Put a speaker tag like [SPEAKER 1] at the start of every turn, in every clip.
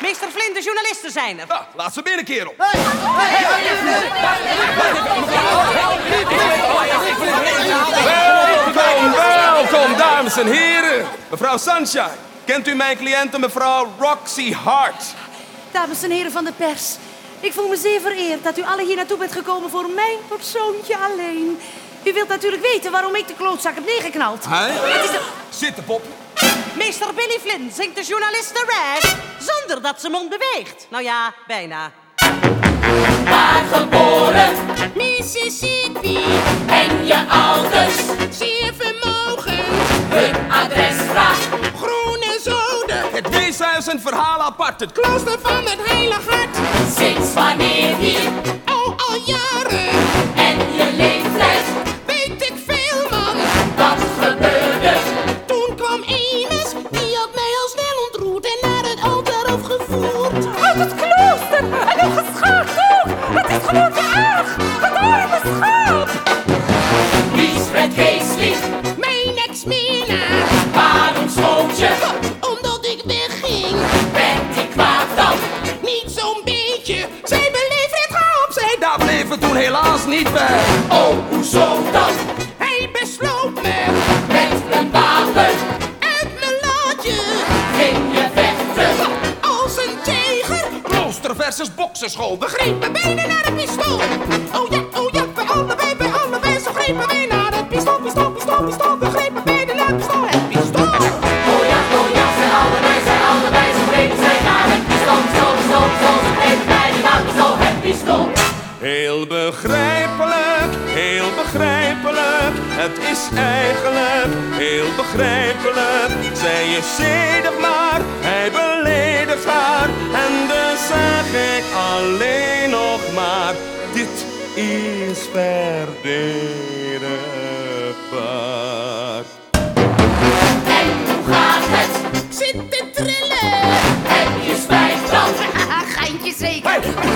[SPEAKER 1] Meester Flint, de journalisten zijn er.
[SPEAKER 2] Ja, laat ze binnen, kerel. Welkom, welkom, dames en heren. Mevrouw Sunshine, kent u mijn cliënte mevrouw Roxy Hart?
[SPEAKER 3] Dames en heren van de pers, ik voel me zeer vereerd dat u alle hier naartoe bent gekomen voor mijn persoontje alleen. U wilt natuurlijk weten waarom ik de klootzak heb neergeknald.
[SPEAKER 2] Hè?
[SPEAKER 3] Het is de...
[SPEAKER 2] Zitten, pop.
[SPEAKER 1] Meester Billy Flint zingt de journalisten rag zonder dat zijn mond beweegt. Nou ja, bijna.
[SPEAKER 4] Waar geboren? Mississippi. En je ouders? Zeer vermogen. Hun adresvraag? Groene zoden.
[SPEAKER 2] Het weeshuis een verhaal apart. Het
[SPEAKER 4] Klooster van het Heilig Hart. Sinds wanneer hier?
[SPEAKER 2] Helaas niet bij.
[SPEAKER 4] Oh, hoezo dan? Hij besloot me met een wapen uit mijn laadje. Ging je vechten als een tijger?
[SPEAKER 2] Klooster versus boksenschool. Begreep
[SPEAKER 4] Greep mijn benen naar het pistool. Oh ja, oh ja, bij allebei, bij allebei. Zo grepen wij naar het pistool, pistool, pistool, pistool. Het
[SPEAKER 2] is eigenlijk heel begrijpelijk. Zij is zedig, maar hij beledigt haar. En dus zeg ik alleen nog maar: dit is verdedigbaar.
[SPEAKER 4] En hoe gaat het? Zit te trillen. Heb je spijt dan?
[SPEAKER 3] Geintje zeker.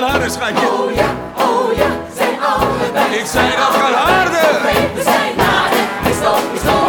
[SPEAKER 2] kan harder, schatje.
[SPEAKER 4] Oh ja, oh ja, zijn allebei.
[SPEAKER 2] Ik zei dat kan harder. We zijn naden, is toch, is toch.